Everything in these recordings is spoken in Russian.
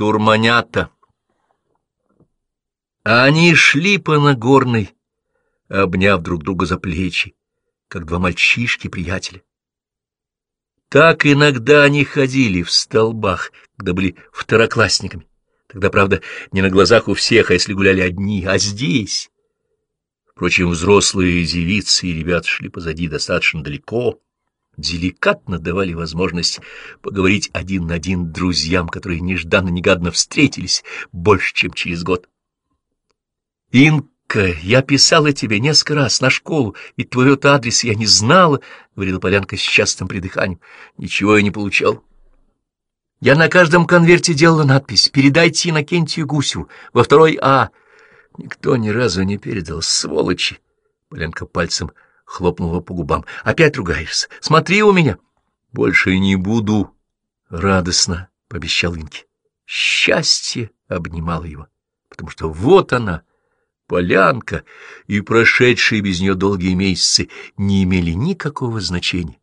штурманята. Они шли по Нагорной, обняв друг друга за плечи, как два мальчишки-приятеля. Так иногда они ходили в столбах, когда были второклассниками. Тогда, правда, не на глазах у всех, а если гуляли одни, а здесь. Впрочем, взрослые девицы и ребят шли позади достаточно далеко, деликатно давали возможность поговорить один на один друзьям, которые нежданно-негаданно встретились больше, чем через год. «Инка, я писала тебе несколько раз на школу, и твой-то адрес я не знала», — говорила Полянка с частым придыханием. «Ничего я не получал». Я на каждом конверте делала надпись «Передайте Иннокентию Гусеву» во второй А. Никто ни разу не передал, сволочи. Поленка пальцем хлопнула по губам. Опять ругаешься. Смотри у меня. Больше не буду. Радостно, — пообещал Инки. Счастье обнимало его, потому что вот она, полянка, и прошедшие без нее долгие месяцы не имели никакого значения.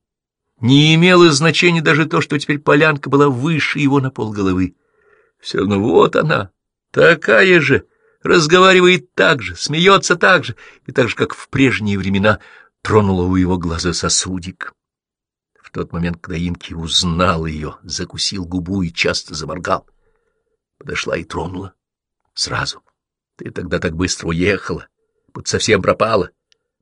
Не имело значения даже то, что теперь полянка была выше его на полголовы. Все равно вот она, такая же, разговаривает так же, смеется так же, и так же, как в прежние времена, тронула у его глаза сосудик. В тот момент, когда Инки узнал ее, закусил губу и часто заморгал. Подошла и тронула. Сразу. Ты тогда так быстро уехала, будто совсем пропала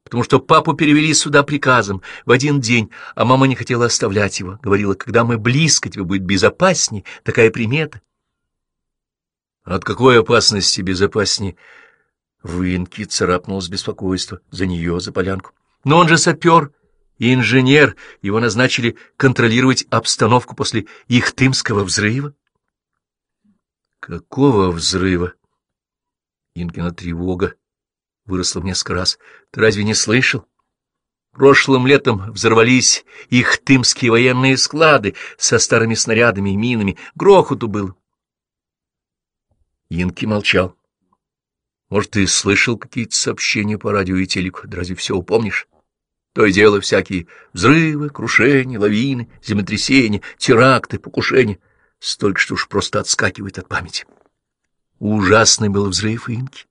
потому что папу перевели сюда приказом в один день, а мама не хотела оставлять его. Говорила, когда мы близко, тебе будет безопаснее, такая примета. От какой опасности безопаснее? Вынки царапнул с беспокойства за нее, за полянку. Но он же сапер и инженер, его назначили контролировать обстановку после Ихтымского взрыва. Какого взрыва? Инкина тревога выросла в несколько раз. Ты разве не слышал? Прошлым летом взорвались их тымские военные склады со старыми снарядами и минами. Грохоту был. Инки молчал. Может, ты слышал какие-то сообщения по радио и телеку? Да разве все упомнишь? То и дело всякие взрывы, крушения, лавины, землетрясения, теракты, покушения. Столько, что уж просто отскакивает от памяти. Ужасный был взрыв Инки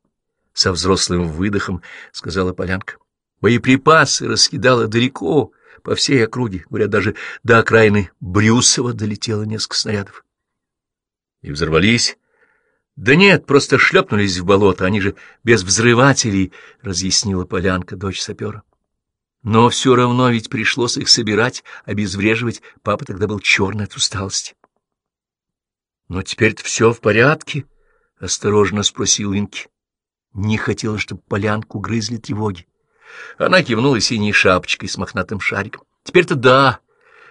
со взрослым выдохом, — сказала Полянка. Боеприпасы раскидала далеко, по всей округе. Говорят, даже до окраины Брюсова долетело несколько снарядов. И взорвались? Да нет, просто шлепнулись в болото, они же без взрывателей, — разъяснила Полянка, дочь сапера. Но все равно ведь пришлось их собирать, обезвреживать. Папа тогда был черный от усталости. — Но теперь-то все в порядке? — осторожно спросил Инки. Не хотела, чтобы полянку грызли тревоги. Она кивнула синей шапочкой с мохнатым шариком. Теперь-то да,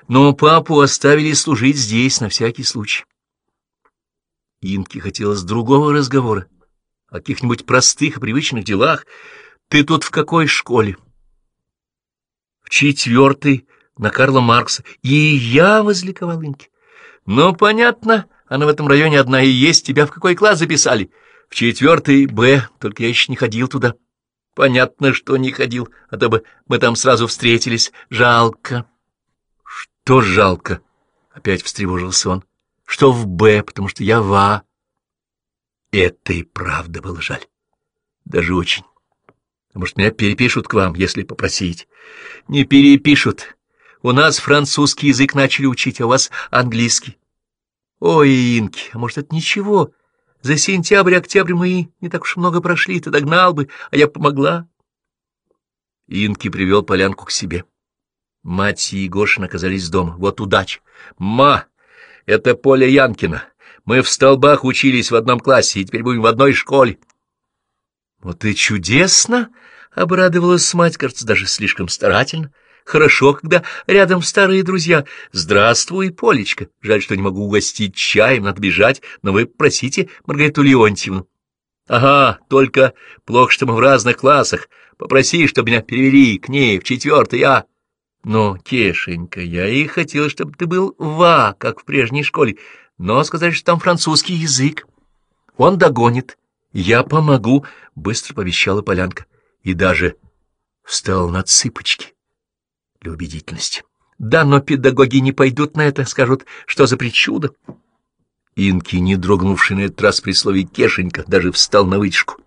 но папу оставили служить здесь на всякий случай. Инке хотелось другого разговора, о каких-нибудь простых привычных делах. Ты тут в какой школе? В четвертой, на Карла Маркса. И я возликовал Инке. Ну, понятно, она в этом районе одна и есть. Тебя в какой класс записали? — в четвертый Б, только я еще не ходил туда. Понятно, что не ходил, а то бы мы там сразу встретились. Жалко. Что жалко? Опять встревожился он. Что в Б, потому что я в А. Это и правда было жаль. Даже очень. Может, меня перепишут к вам, если попросить? Не перепишут. У нас французский язык начали учить, а у вас английский. Ой, Инки, а может, это ничего? За сентябрь-октябрь мы не так уж много прошли, ты догнал бы, а я помогла. Инки привел полянку к себе. Мать и Егошин оказались дома. Вот удача. Ма, это Поля Янкина. Мы в столбах учились в одном классе, и теперь будем в одной школе. Вот и чудесно! — обрадовалась мать, кажется, даже слишком старательно. Хорошо, когда рядом старые друзья. Здравствуй, Полечка. Жаль, что не могу угостить чаем, надо бежать, но вы просите Маргариту Леонтьевну. Ага, только плохо, что мы в разных классах. Попроси, чтобы меня перевели к ней в четвертый А. Но, Кешенька, я и хотела, чтобы ты был в А, как в прежней школе. Но сказали, что там французский язык. Он догонит. Я помогу, — быстро пообещала Полянка. И даже встал на цыпочки для убедительности. Да, но педагоги не пойдут на это, скажут, что за причуда. Инки, не дрогнувший на этот раз при слове «кешенька», даже встал на вытяжку.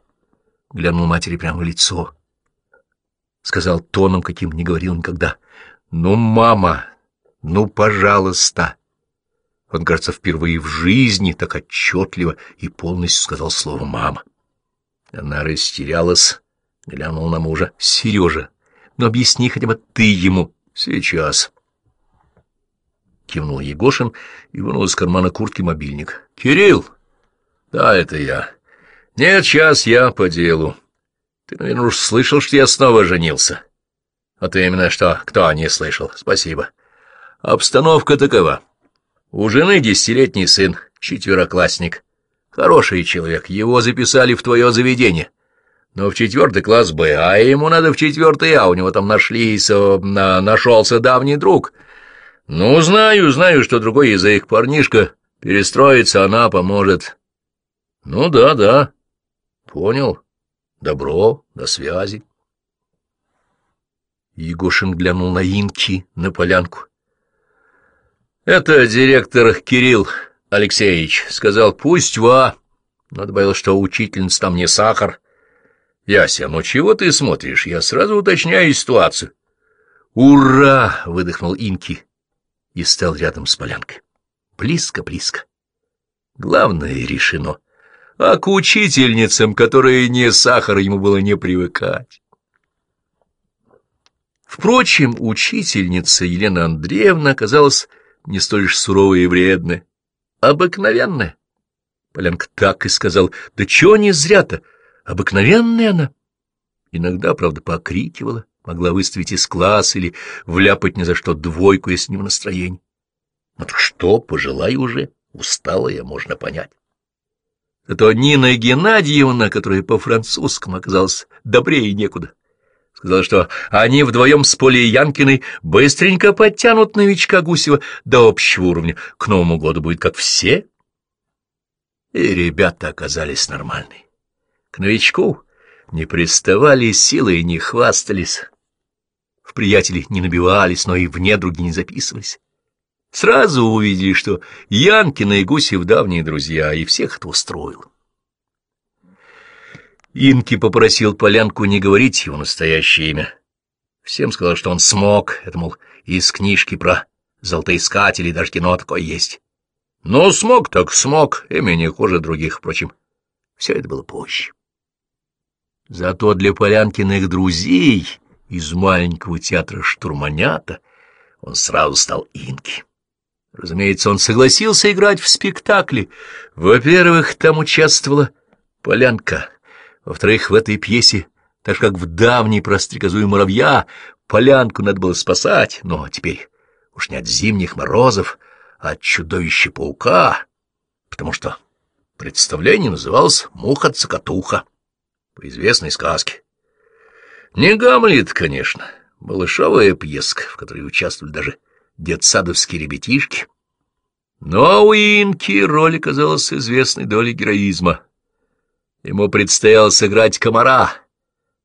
Глянул матери прямо в лицо. Сказал тоном, каким не говорил никогда. «Ну, мама, ну, пожалуйста!» Он, кажется, впервые в жизни так отчетливо и полностью сказал слово «мама». Она растерялась, глянула на мужа. — Сережа, ну объясни хотя бы ты ему. — Сейчас. Кивнул Егошин и вынул из кармана куртки мобильник. — Кирилл! — Да, это я. — Нет, сейчас я по делу. Ты, наверное, уж слышал, что я снова женился. — А ты именно что? Кто не слышал? Спасибо. Обстановка такова. У жены десятилетний сын, четвероклассник. Хороший человек, его записали в твое заведение. Но в четвертый класс Б, а ему надо в четвертый А, у него там нашлись, на, нашелся давний друг. Ну, знаю, знаю, что другой язык, парнишка, перестроится, она поможет. Ну, да, да, понял. Добро, до связи. Егошин глянул на Инки, на полянку. Это директор Кирилл Алексеевич сказал, пусть ва. Но добавил, что учительница там не сахар. Яся, ну чего ты смотришь? Я сразу уточняю ситуацию. Ура! выдохнул Инки и стал рядом с полянкой. Близко, близко. Главное решено. А к учительницам, которые не сахар, ему было не привыкать. Впрочем, учительница Елена Андреевна оказалась не столь же суровая и вредная обыкновенная. Полянка так и сказал, да чего не зря-то, обыкновенная она. Иногда, правда, покрикивала, могла выставить из класса или вляпать ни за что двойку, если не в настроении. Ну так что, пожелай уже, усталая, можно понять. Зато Нина Геннадьевна, которая по-французскому оказалась добрее некуда, сказала, что они вдвоем с Полей Янкиной быстренько подтянут новичка Гусева до общего уровня. К Новому году будет как все. И ребята оказались нормальные. К новичку не приставали силой и не хвастались. В приятели не набивались, но и в недруги не записывались. Сразу увидели, что Янкина и Гусев давние друзья, и всех это устроило. Инки попросил Полянку не говорить его настоящее имя. Всем сказал, что он смог, это, мол, из книжки про золотоискателей даже кино такое есть. Но смог так смог, имя не хуже других, впрочем. Все это было позже. Зато для Полянкиных друзей из маленького театра «Штурманята» он сразу стал Инки. Разумеется, он согласился играть в спектакле. Во-первых, там участвовала Полянка — во-вторых, в этой пьесе, так же как в давней про стрекозу муравья, полянку надо было спасать, но теперь уж не от зимних морозов, а от чудовища-паука, потому что представление называлось «Муха-цокотуха» по известной сказке. Не Гамлет, конечно, малышовая пьеска, в которой участвовали даже детсадовские ребятишки. Но у Инки роль оказалась известной долей героизма — Ему предстояло сыграть комара,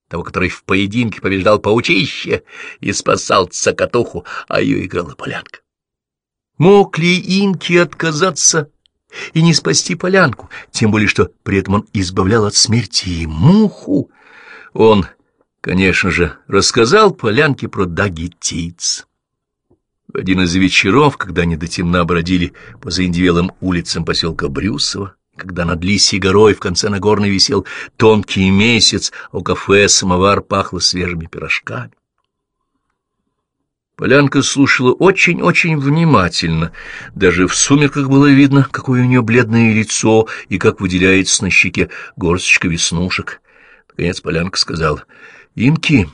того, который в поединке побеждал паучище и спасал цокотуху, а ее играла полянка. Мог ли инки отказаться и не спасти полянку, тем более что при этом он избавлял от смерти и муху? Он, конечно же, рассказал полянке про дагитиц. В один из вечеров, когда они до темна бродили по заиндивелым улицам поселка Брюсово, когда над Лисьей горой в конце Нагорной висел тонкий месяц, а у кафе самовар пахло свежими пирожками. Полянка слушала очень-очень внимательно. Даже в сумерках было видно, какое у нее бледное лицо и как выделяется на щеке горсточка веснушек. Наконец Полянка сказала, — Инки,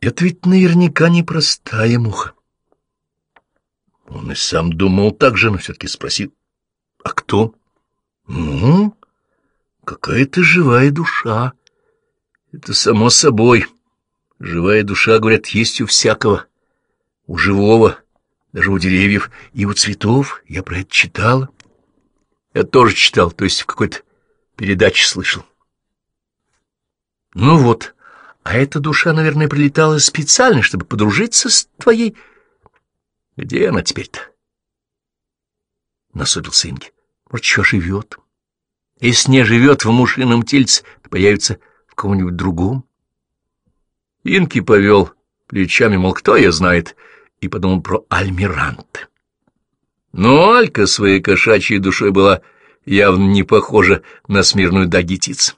это ведь наверняка непростая муха. Он и сам думал так же, но все-таки спросил, — А кто? — ну, какая-то живая душа. Это само собой. Живая душа, говорят, есть у всякого. У живого, даже у деревьев и у цветов. Я про это читал. Я тоже читал, то есть в какой-то передаче слышал. Ну вот, а эта душа, наверное, прилетала специально, чтобы подружиться с твоей... Где она теперь-то? Насупился Инги. Может, еще живет. Если не живет в мушином тельце, то появится в ком-нибудь другом. Инки повел плечами, мол, кто я знает, и подумал про Альмирант. Но Алька своей кошачьей душой была явно не похожа на смирную дагитиц.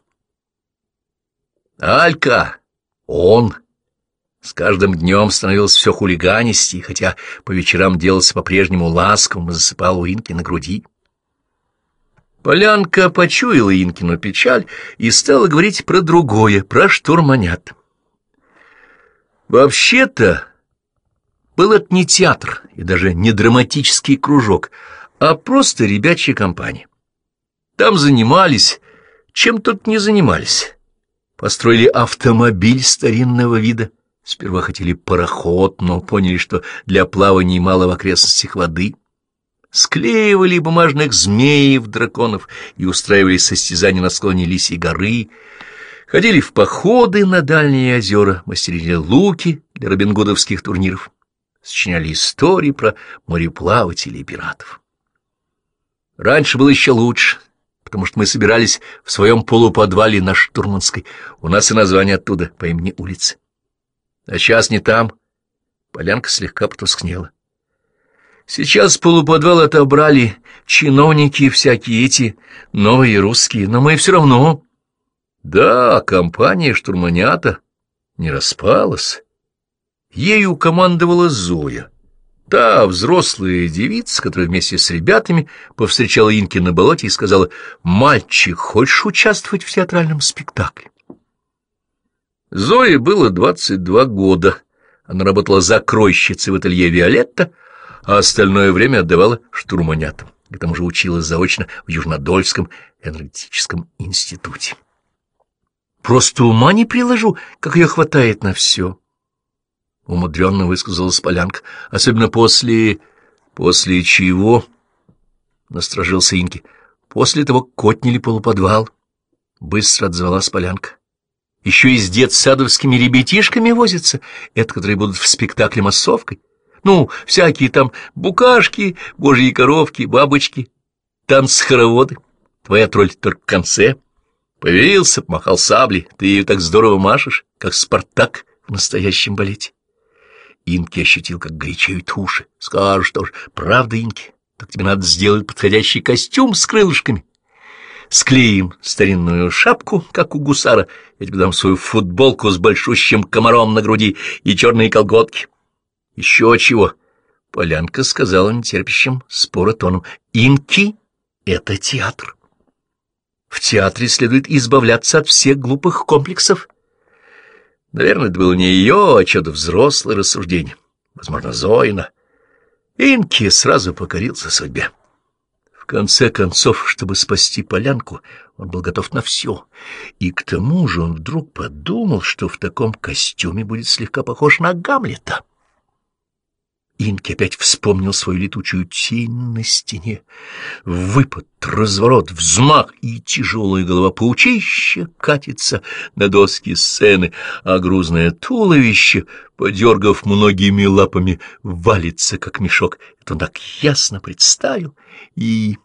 Алька, он, с каждым днем становился все хулиганистей, хотя по вечерам делался по-прежнему ласковым и засыпал у Инки на груди. Полянка почуяла Инкину печаль и стала говорить про другое, про штурманят. Вообще-то был это не театр и даже не драматический кружок, а просто ребячья компания. Там занимались, чем тут не занимались. Построили автомобиль старинного вида. Сперва хотели пароход, но поняли, что для плавания мало в окрестностях воды — склеивали бумажных змеев, драконов и устраивали состязания на склоне Лисьей горы, ходили в походы на дальние озера, мастерили луки для робингудовских турниров, сочиняли истории про мореплавателей и пиратов. Раньше было еще лучше, потому что мы собирались в своем полуподвале на Штурманской. У нас и название оттуда, по имени улицы. А сейчас не там. Полянка слегка потускнела. Сейчас полуподвал отобрали чиновники всякие эти, новые русские, но мы все равно... Да, компания штурманята не распалась. Ею командовала Зоя, та взрослая девица, которая вместе с ребятами повстречала Инки на болоте и сказала, «Мальчик, хочешь участвовать в театральном спектакле?» Зое было двадцать два года. Она работала закройщицей в ателье «Виолетта», а остальное время отдавала штурманятам. К тому же училась заочно в Южнодольском энергетическом институте. Просто ума не приложу, как ее хватает на все. Умудренно высказалась Полянка, особенно после... После чего? Насторожился Инки. После того, как котнили полуподвал. Быстро отзвалась Полянка. Еще и с детсадовскими ребятишками возятся, это которые будут в спектакле массовкой. Ну, всякие там букашки, божьи коровки, бабочки, танцы-хороводы. Твоя тролль только в конце. Появился, помахал саблей. Ты ее так здорово машешь, как Спартак в настоящем балете. Инки ощутил, как горячеют уши. Скажешь тоже, правда, Инки? Так тебе надо сделать подходящий костюм с крылышками. Склеим старинную шапку, как у гусара. Я тебе дам свою футболку с большущим комаром на груди и черные колготки. Еще чего? Полянка сказала нетерпящим спора тоном. Инки — это театр. В театре следует избавляться от всех глупых комплексов. Наверное, это было не ее, а что-то взрослое рассуждение. Возможно, Зоина. Инки сразу покорился судьбе. В конце концов, чтобы спасти полянку, он был готов на все. И к тому же он вдруг подумал, что в таком костюме будет слегка похож на Гамлета. Инки опять вспомнил свою летучую тень на стене. Выпад, разворот, взмах, и тяжелая голова паучища катится на доски сцены, а грузное туловище, подергав многими лапами, валится, как мешок. Это он так ясно представил. И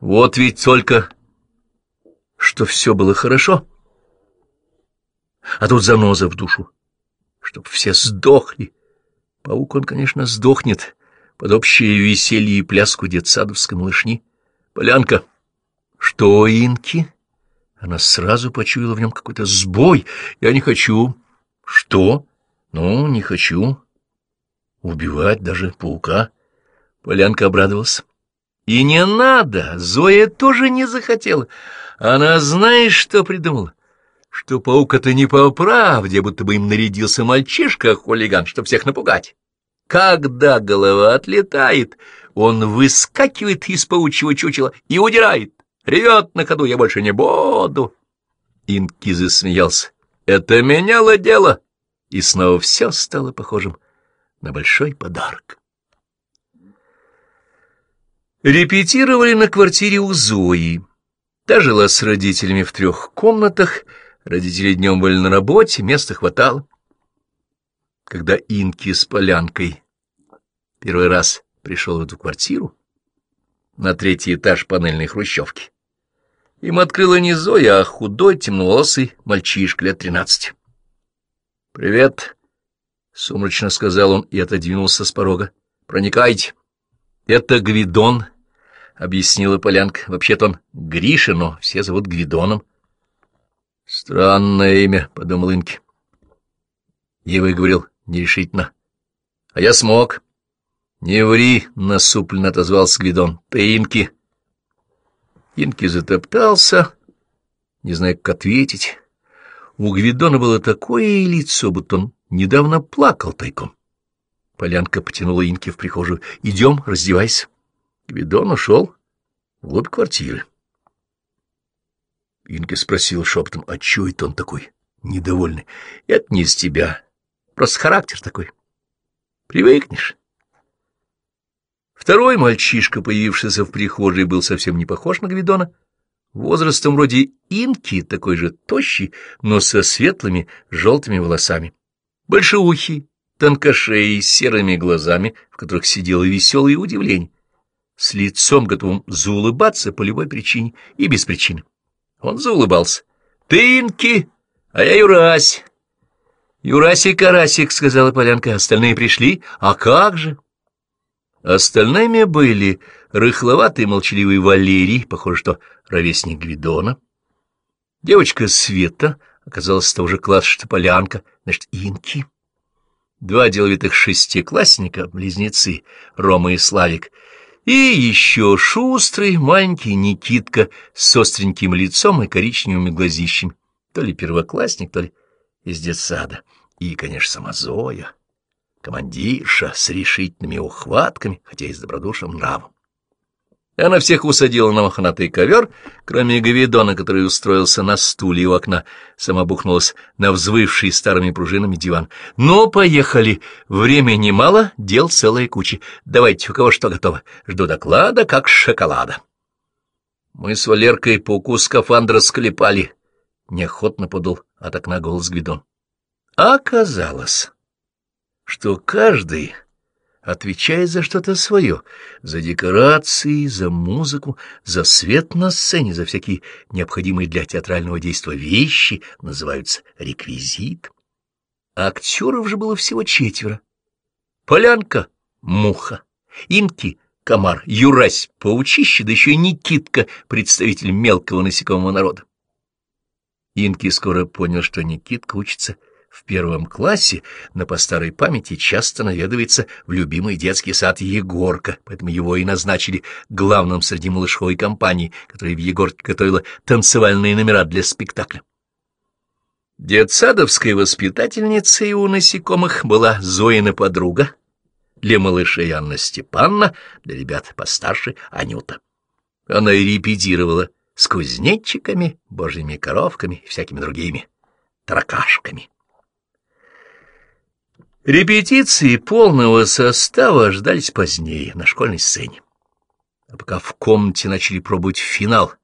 вот ведь только, что все было хорошо, а тут заноза в душу, чтоб все сдохли. Паук он, конечно, сдохнет под общее веселье и пляску детсадовской малышни. Полянка. Что, Инки? Она сразу почуяла в нем какой-то сбой. Я не хочу. Что? Ну, не хочу. Убивать даже паука. Полянка обрадовался. И не надо, Зоя тоже не захотела. Она знаешь, что придумала? Что паук это не по правде, будто бы им нарядился мальчишка-хулиган, чтобы всех напугать. Когда голова отлетает, он выскакивает из паучьего чучела и удирает, ревет на ходу, я больше не буду. Инки засмеялся. Это меняло дело, и снова все стало похожим на большой подарок. Репетировали на квартире у Зои. Та жила с родителями в трех комнатах, Родители днем были на работе, места хватало. Когда Инки с Полянкой первый раз пришел в эту квартиру, на третий этаж панельной хрущевки. Им открыла не Зоя, а худой, темноволосый мальчишка лет тринадцати. — Привет, — сумрачно сказал он и отодвинулся с порога. — Проникайте. — Это Гвидон, — объяснила Полянка. — Вообще-то он Гриша, но все зовут Гвидоном. — Странное имя, — подумал Инки. Я выговорил нерешительно. — А я смог. — Не ври, — насупленно отозвался Гвидон. — Ты Инки. — Инки затоптался, не зная, как ответить. У Гвидона было такое лицо, будто он недавно плакал тайком. Полянка потянула Инки в прихожую. — Идем, раздевайся. Гвидон ушел вглубь квартиры. Инки спросил шепотом, а чё это он такой недовольный? — Это не из тебя, просто характер такой. Привыкнешь. Второй мальчишка, появившийся в прихожей, был совсем не похож на Гвидона. Возрастом вроде инки, такой же тощий, но со светлыми желтыми волосами. Большеухий, тонкошеей, серыми глазами, в которых сидело веселое удивление. С лицом, готовым заулыбаться по любой причине и без причины. Он заулыбался. — Ты, Инки, а я Юрась. — Юрасик-карасик, — сказала Полянка, — остальные пришли. А как же? Остальными были рыхловатый молчаливый Валерий, похоже, что ровесник Гвидона. Девочка Света оказалась того же класса, что Полянка, значит, Инки. Два деловитых шестиклассника, близнецы, Рома и Славик, и еще шустрый маленький Никитка с остреньким лицом и коричневыми глазищами, то ли первоклассник, то ли из детсада, и, конечно, сама Зоя командирша с решительными ухватками, хотя и с добродушным нравом. Она всех усадила на мохнатый ковер, кроме Гавидона, который устроился на стуле у окна, сама бухнулась на взвывший старыми пружинами диван. «Ну, поехали! Времени мало, дел целая куча. Давайте, у кого что готово. Жду доклада, как шоколада». Мы с Валеркой пауку скафандра склепали. Неохотно подул от окна голос Гвидон. Оказалось что каждый отвечает за что-то свое, за декорации, за музыку, за свет на сцене, за всякие необходимые для театрального действия вещи, называются реквизит. Актеров же было всего четверо. Полянка — муха, Инки — комар, Юрась — паучище, да еще и Никитка — представитель мелкого насекомого народа. Инки скоро понял, что Никитка учится в первом классе, но по старой памяти часто наведывается в любимый детский сад Егорка, поэтому его и назначили главным среди малышовой компании, которая в Егорке готовила танцевальные номера для спектакля. Детсадовской воспитательницей у насекомых была Зоина подруга, для малышей Анна Степанна, для ребят постарше Анюта. Она и репетировала с кузнечиками, божьими коровками и всякими другими таракашками. Репетиции полного состава ждались позднее, на школьной сцене. А пока в комнате начали пробовать финал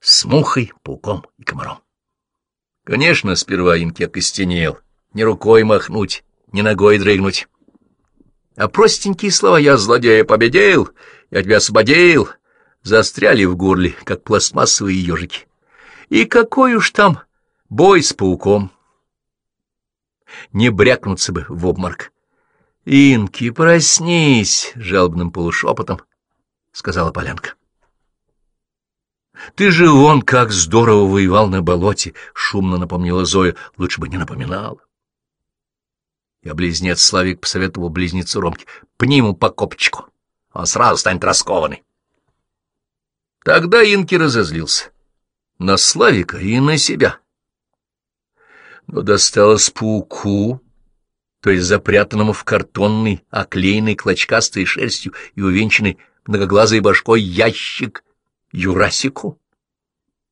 с мухой, пауком и комаром. Конечно, сперва Инки окостенел, ни рукой махнуть, ни ногой дрыгнуть. А простенькие слова «я злодея победил», «я тебя освободил» застряли в горле, как пластмассовые ежики. И какой уж там бой с пауком, не брякнуться бы в обморок. — Инки, проснись! — жалобным полушепотом сказала Полянка. — Ты же вон как здорово воевал на болоте! — шумно напомнила Зоя. — Лучше бы не напоминала. Я близнец Славик посоветовал близнецу Ромке. — Пни ему по копчику, он сразу станет раскованный. Тогда Инки разозлился. На Славика и на себя но досталось пауку, то есть запрятанному в картонный, оклеенный клочкастой шерстью и увенчанный многоглазой башкой ящик Юрасику.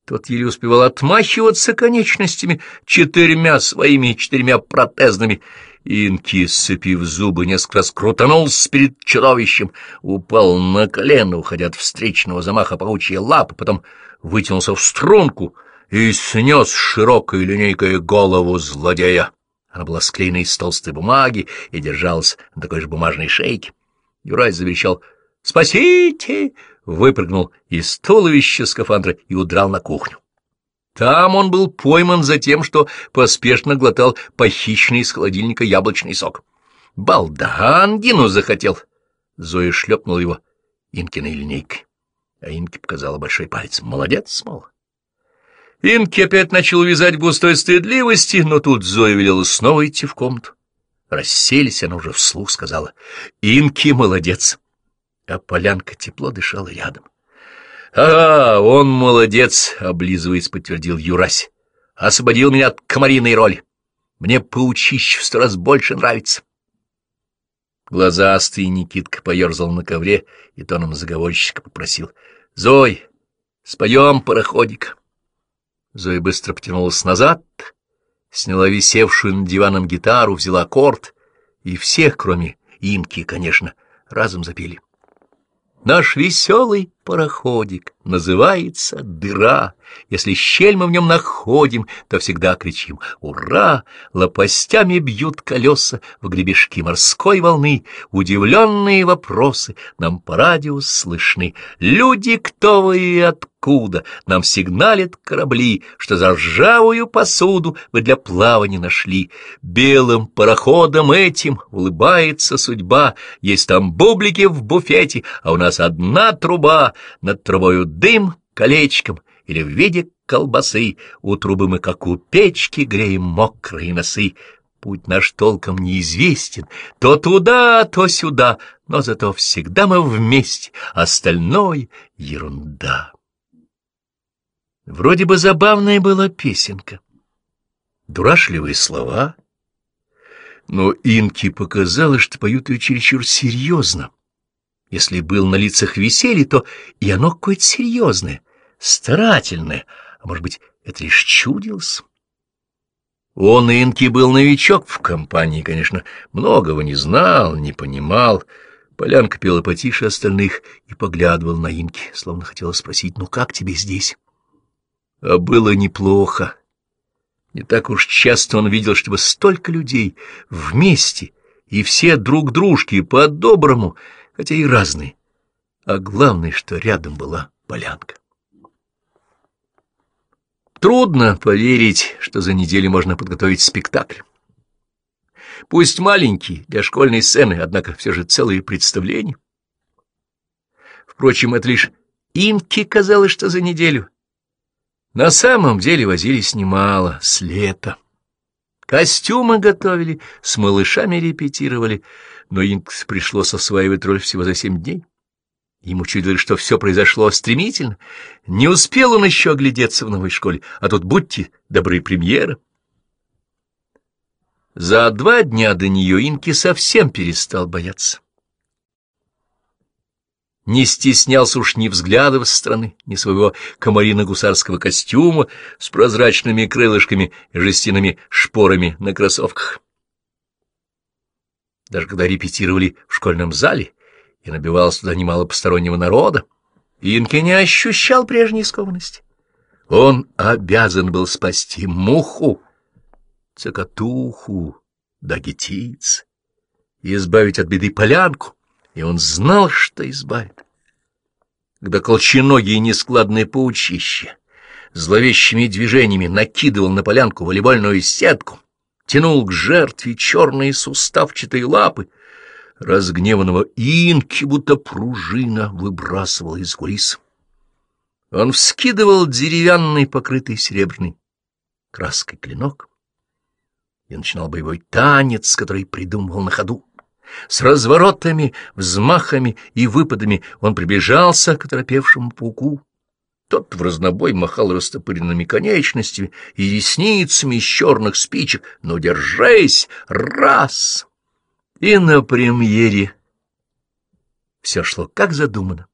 Тот еле успевал отмахиваться конечностями четырьмя своими четырьмя протезными. Инки, сцепив зубы, несколько раз крутанулся перед чудовищем, упал на колено, уходя от встречного замаха паучья лапы, потом вытянулся в струнку — и снес широкой линейкой голову злодея. Она была склеена из толстой бумаги и держалась на такой же бумажной шейке. Юрай заверещал «Спасите! выпрыгнул из туловища скафандра и удрал на кухню. Там он был пойман за тем, что поспешно глотал похищенный из холодильника яблочный сок. Балда, ангину захотел. Зоя шлепнула его Инкиной линейкой, а Инке показала большой палец. Молодец, мол. Инки опять начал вязать густой стыдливости, но тут Зоя велела снова идти в комнату. Расселись, она уже вслух сказала. Инки молодец. А полянка тепло дышала рядом. — Ага, он молодец, — облизываясь, подтвердил Юрась. — Освободил меня от комариной роли. Мне паучище в сто раз больше нравится. Глазастый Никитка поерзал на ковре и тоном заговорщика попросил. — Зой, споем пароходик. Зоя быстро потянулась назад, сняла висевшую над диваном гитару, взяла аккорд, и всех, кроме Инки, конечно, разом запели. Наш веселый пароходик называется «Дыра». Если щель мы в нем находим, то всегда кричим «Ура!» Лопастями бьют колеса в гребешки морской волны. Удивленные вопросы нам по радио слышны. Люди, кто вы и откуда? Нам сигналят корабли, что за ржавую посуду вы для плавания нашли. Белым пароходом этим улыбается судьба. Есть там бублики в буфете, а у нас одна труба над трубою дым колечком или в виде колбасы, у трубы мы, как у печки, греем мокрые носы. Путь наш толком неизвестен, то туда, то сюда, но зато всегда мы вместе, остальное — ерунда. Вроде бы забавная была песенка. Дурашливые слова. Но Инке показалось, что поют ее чересчур серьезно. Если был на лицах веселье, то и оно какое-то серьезное, старательное, а может быть, это лишь чудилось. Он, Инки, был новичок в компании, конечно, многого не знал, не понимал. Полянка пела потише остальных и поглядывал на Инки, словно хотела спросить, ну как тебе здесь? А было неплохо. Не так уж часто он видел, чтобы столько людей вместе, и все друг дружки по-доброму — хотя и разные, а главное, что рядом была полянка. Трудно поверить, что за неделю можно подготовить спектакль. Пусть маленький, для школьной сцены, однако все же целые представления. Впрочем, это лишь инки казалось, что за неделю. На самом деле возились немало, с лета. Костюмы готовили, с малышами репетировали, но Инкс пришлось осваивать роль всего за семь дней. Ему чудилось, что все произошло стремительно. Не успел он еще оглядеться в новой школе, а тут будьте добры премьера. За два дня до нее Инки совсем перестал бояться. Не стеснялся уж ни взглядов со стороны, ни своего комарина-гусарского костюма с прозрачными крылышками и жестяными шпорами на кроссовках даже когда репетировали в школьном зале, и набивалось туда немало постороннего народа, Инки не ощущал прежней скованности. Он обязан был спасти муху, цокотуху, дагетиц, избавить от беды полянку, и он знал, что избавит. Когда колченогие нескладные паучище зловещими движениями накидывал на полянку волейбольную сетку, тянул к жертве черные суставчатые лапы. Разгневанного инки, будто пружина, выбрасывала из кулис. Он вскидывал деревянный, покрытый серебряной краской клинок и начинал боевой танец, который придумывал на ходу. С разворотами, взмахами и выпадами он приближался к оторопевшему пауку. Тот в разнобой махал растопыренными конечностями и ресницами из черных спичек. «Ну, держись! Раз!» И на премьере все шло как задумано.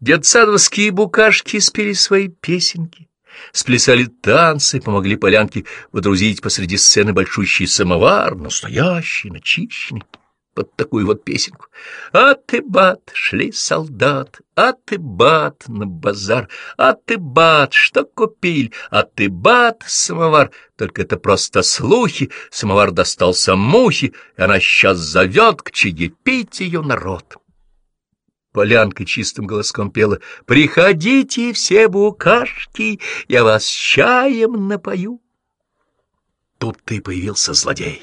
Детсадовские букашки спели свои песенки, сплясали танцы, помогли полянке водрузить посреди сцены большущий самовар, настоящий, начищенный под такую вот песенку. А ты, бат, шли солдат, а ты, бат, на базар, а ты, бат, что купили, а ты, бат, самовар. Только это просто слухи, самовар достался мухи, и она сейчас зовет к чаепитию народ. Полянка чистым голоском пела «Приходите все букашки, я вас чаем напою». Тут ты появился злодей.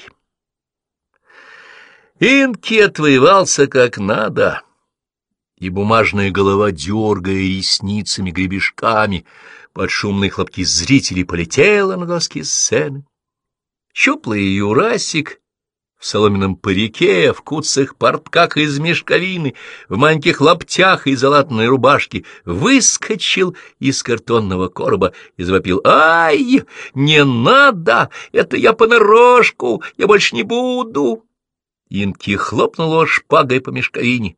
Инки отвоевался как надо, и бумажная голова, дергая ресницами-гребешками, под шумные хлопки зрителей полетела на доски сцены. Щуплый Юрасик в соломенном парике, в куцах портках из мешковины, в маленьких лаптях и залатной рубашке, выскочил из картонного короба и завопил «Ай, не надо! Это я понарошку! Я больше не буду!» Инки хлопнула шпагой по мешковине,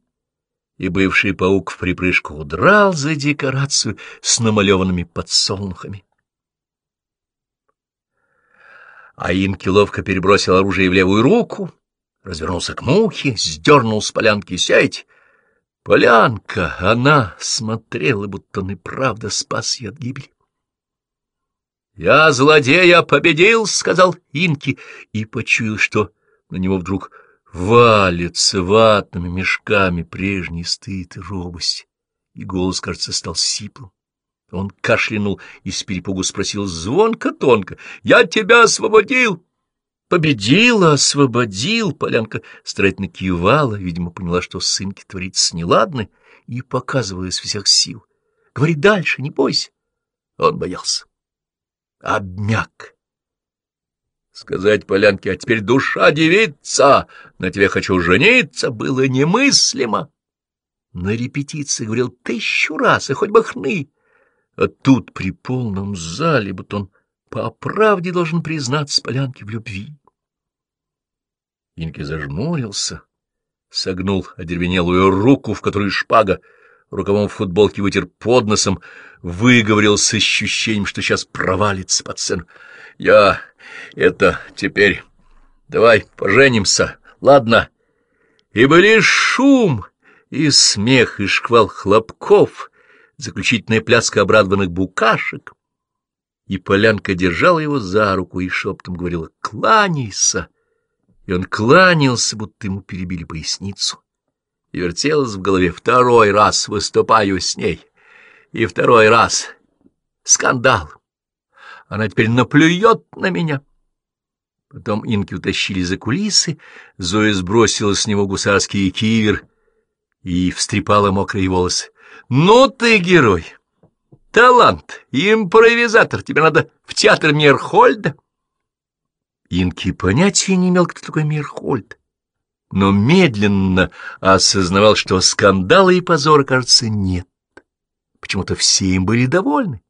и бывший паук в припрыжку удрал за декорацию с намалеванными подсолнухами. А Инки ловко перебросил оружие в левую руку, развернулся к мухе, сдернул с полянки сеть. Полянка, она смотрела, будто он и правда спас ее от гибели. «Я злодея победил!» — сказал Инки, и почуял, что на него вдруг валится ватными мешками прежний стыд и робость, и голос, кажется, стал сиплым. Он кашлянул и с перепугу спросил звонко-тонко. — Я тебя освободил! — Победила, освободил! Полянка старательно кивала, видимо, поняла, что сынки творится неладно, и показывала из всех сил. — Говори дальше, не бойся. Он боялся. Обмяк. Сказать Полянке, а теперь душа девица, на тебе хочу жениться, было немыслимо. На репетиции говорил тысячу раз, и хоть бы хны. А тут при полном зале, будто он по правде должен признаться Полянке в любви. Инки зажмурился, согнул одервенелую руку, в которую шпага, рукавом в футболке вытер под носом, выговорил с ощущением, что сейчас провалится под сцену. — Я это теперь... Давай поженимся, ладно? И были шум, и смех, и шквал хлопков — заключительная пляска обрадованных букашек, и Полянка держала его за руку и шептом говорила «Кланяйся!» И он кланялся, будто ему перебили поясницу. И вертелось в голове «Второй раз выступаю с ней!» И второй раз скандал. Она теперь наплюет на меня. Потом инки утащили за кулисы, Зоя сбросила с него гусарский кивер и встрепала мокрые волосы. Ну ты герой, талант, импровизатор, тебе надо в театр Мирхольда. Инки понятия не имел, кто такой Мирхольд, но медленно осознавал, что скандала и позора, кажется, нет. Почему-то все им были довольны.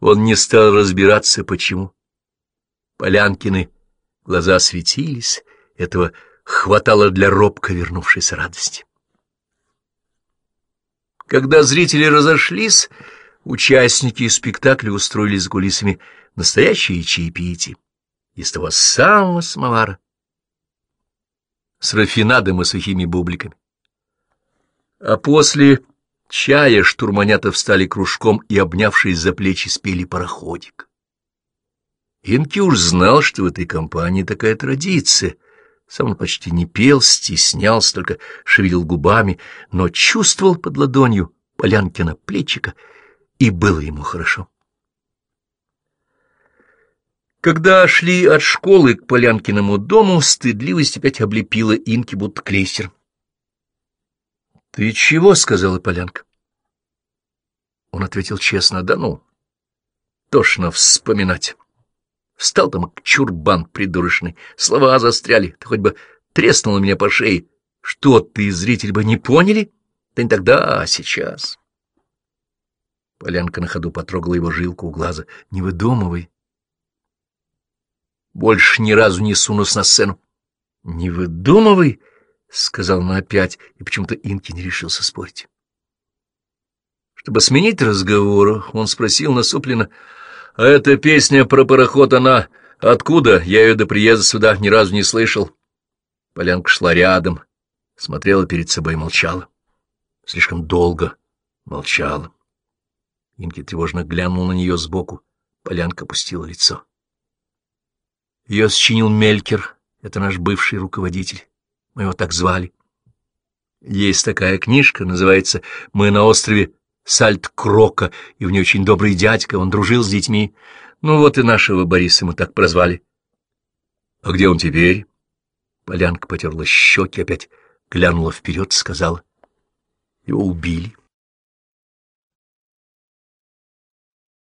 Он не стал разбираться, почему. Полянкины глаза светились, этого хватало для робко вернувшейся радости. Когда зрители разошлись, участники спектакля устроили за кулисами настоящие чаепития из того самого самовара с рафинадом и сухими бубликами. А после чая штурманята встали кружком и, обнявшись за плечи, спели пароходик. Инки уж знал, что в этой компании такая традиция — сам он почти не пел, стеснялся, только шевелил губами, но чувствовал под ладонью Полянкина плечика, и было ему хорошо. Когда шли от школы к Полянкиному дому, стыдливость опять облепила Инки, будто клейстер. — Ты чего? — сказала Полянка. Он ответил честно, — да ну, тошно вспоминать. Встал там чурбан придурочный, слова застряли, ты хоть бы треснула меня по шее. Что ты, зритель, бы не поняли? Да не тогда, а сейчас. Полянка на ходу потрогала его жилку у глаза. Не выдумывай. Больше ни разу не сунусь на сцену. Не выдумывай, — сказал он опять, и почему-то Инки не решился спорить. Чтобы сменить разговор, он спросил насупленно, — а эта песня про пароход, она откуда? Я ее до приезда сюда ни разу не слышал. Полянка шла рядом, смотрела перед собой и молчала. Слишком долго молчала. Инки тревожно глянул на нее сбоку. Полянка опустила лицо. Ее счинил Мелькер, это наш бывший руководитель. Мы его так звали. Есть такая книжка, называется «Мы на острове Сальт-Крока», и в ней очень добрый дядька, он дружил с детьми. Ну вот и нашего Бориса мы так прозвали. А где он теперь? Полянка потерла щеки, опять глянула вперед, сказала. Его убили.